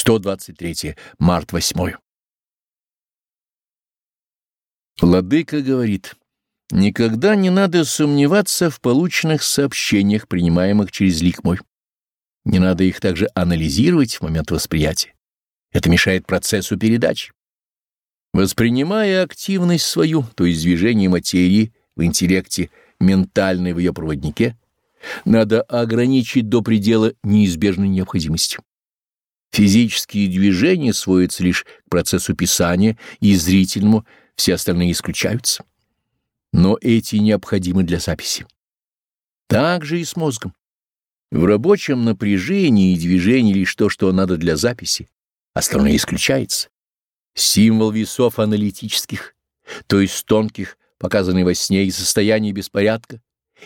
123. Март 8. Владыка говорит, никогда не надо сомневаться в полученных сообщениях, принимаемых через лик мой. Не надо их также анализировать в момент восприятия. Это мешает процессу передачи. Воспринимая активность свою, то есть движение материи в интеллекте, ментальной в ее проводнике, надо ограничить до предела неизбежной необходимости. Физические движения сводятся лишь к процессу писания и зрительному, все остальные исключаются. Но эти необходимы для записи. Так же и с мозгом. В рабочем напряжении и движении лишь то, что надо для записи, остальное исключается. Символ весов аналитических, то есть тонких, показанный во сне и состояние беспорядка,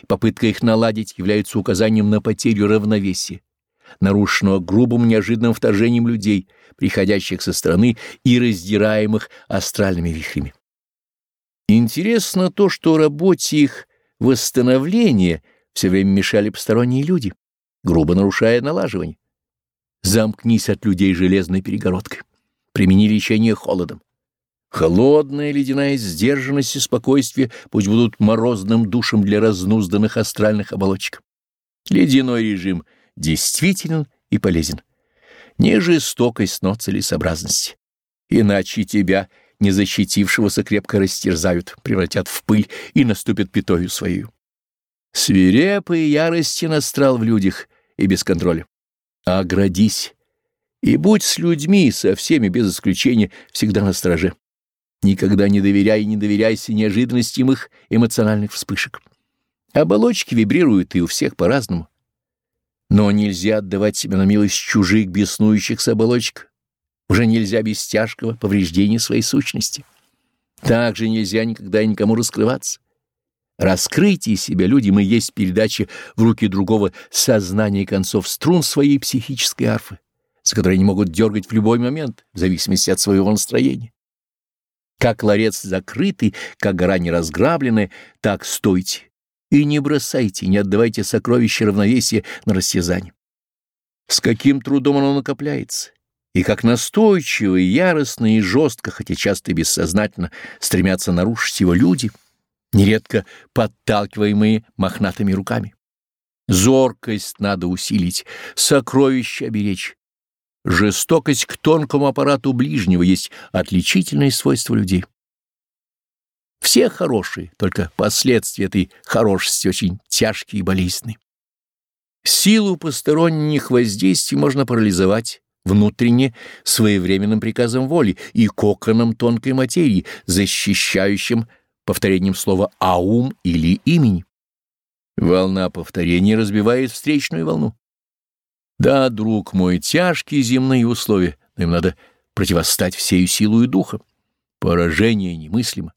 попытка их наладить является указанием на потерю равновесия нарушенного грубым неожиданным вторжением людей, приходящих со стороны и раздираемых астральными вихрями. Интересно то, что работе их восстановления все время мешали посторонние люди, грубо нарушая налаживание. Замкнись от людей железной перегородкой. Примени лечение холодом. Холодная ледяная сдержанность и спокойствие пусть будут морозным душем для разнузданных астральных оболочек. Ледяной режим действителен и полезен. Не жестокость, но целесообразность. Иначе тебя, не защитившегося, крепко растерзают, превратят в пыль и наступят пятою свою. Свирепые ярости настрал в людях и без контроля. Оградись и будь с людьми, со всеми без исключения, всегда на страже. Никогда не доверяй и не доверяйся неожиданностям их эмоциональных вспышек. Оболочки вибрируют и у всех по-разному. Но нельзя отдавать себя на милость чужих беснующихся оболочек. Уже нельзя без тяжкого повреждения своей сущности. Также нельзя никогда никому раскрываться. Раскрытие себя людям и есть передача в руки другого сознания концов струн своей психической арфы, за которые они могут дергать в любой момент, в зависимости от своего настроения. Как ларец закрытый, как гора не разграбленная, так стойте, и не бросайте, не отдавайте сокровища равновесия на растязание. С каким трудом оно накопляется, и как настойчиво, и яростно, и жестко, хотя часто и бессознательно стремятся нарушить его люди, нередко подталкиваемые мохнатыми руками. Зоркость надо усилить, сокровища оберечь. Жестокость к тонкому аппарату ближнего есть отличительное свойство людей. Все хорошие, только последствия этой хорошести очень тяжкие и болезненные. Силу посторонних воздействий можно парализовать внутренне своевременным приказом воли и коконом тонкой материи, защищающим повторением слова «аум» или «имени». Волна повторения разбивает встречную волну. Да, друг мой, тяжкие земные условия, но им надо противостать всею силою духа. Поражение немыслимо.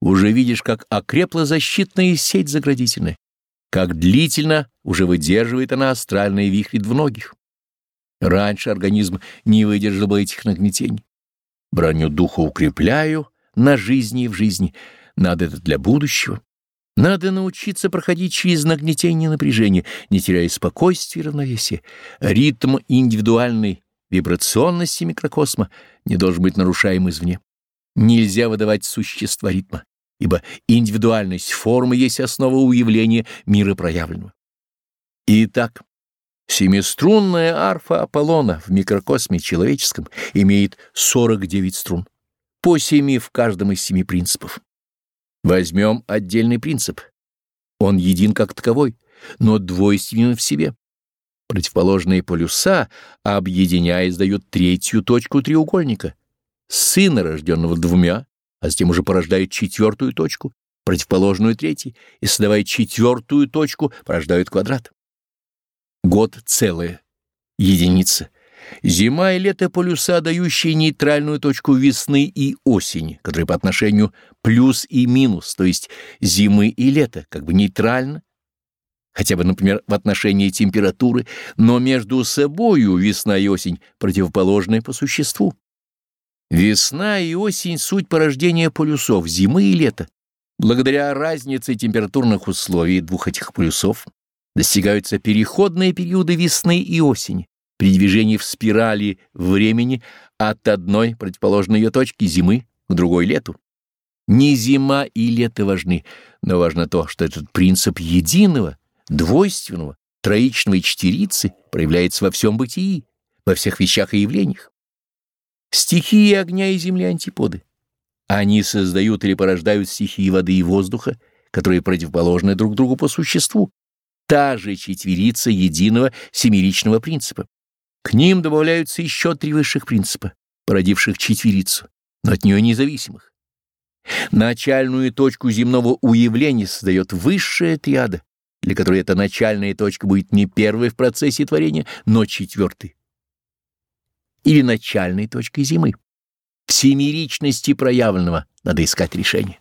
Уже видишь, как окрепла защитная сеть заградительная, как длительно уже выдерживает она астральные вихри двуногих. Раньше организм не выдержал бы этих нагнетений. Броню духа укрепляю на жизни и в жизни. Надо это для будущего. Надо научиться проходить через нагнетение напряжения, не теряя спокойствия и равновесия. Ритм индивидуальной вибрационности микрокосма не должен быть нарушаем извне. Нельзя выдавать существа ритма, ибо индивидуальность формы есть основа уявления мира проявленного. Итак, семиструнная арфа Аполлона в микрокосме человеческом имеет 49 струн, по семи в каждом из семи принципов. Возьмем отдельный принцип. Он един как таковой, но двойственен в себе. Противоположные полюса, объединяясь, дают третью точку треугольника — сына, рожденного двумя, а затем уже порождает четвертую точку, противоположную третьей, и, создавая четвертую точку, порождают квадрат. Год целое, единица. Зима и лето — полюса, дающие нейтральную точку весны и осени, которые по отношению плюс и минус, то есть зимы и лета, как бы нейтрально, хотя бы, например, в отношении температуры, но между собою весна и осень противоположные по существу. Весна и осень — суть порождения полюсов зимы и лета. Благодаря разнице температурных условий двух этих полюсов достигаются переходные периоды весны и осени, при движении в спирали времени от одной противоположной ее точки зимы к другой лету. Не зима и лето важны, но важно то, что этот принцип единого, двойственного, троичного и четверицы проявляется во всем бытии, во всех вещах и явлениях. Стихии огня и земли антиподы. Они создают или порождают стихии воды и воздуха, которые противоположны друг другу по существу. Та же четверица единого семеричного принципа. К ним добавляются еще три высших принципа, породивших четверицу, но от нее независимых. Начальную точку земного уявления создает высшая триада, для которой эта начальная точка будет не первой в процессе творения, но четвертой. Или начальной точкой зимы. В семеричности проявленного надо искать решение.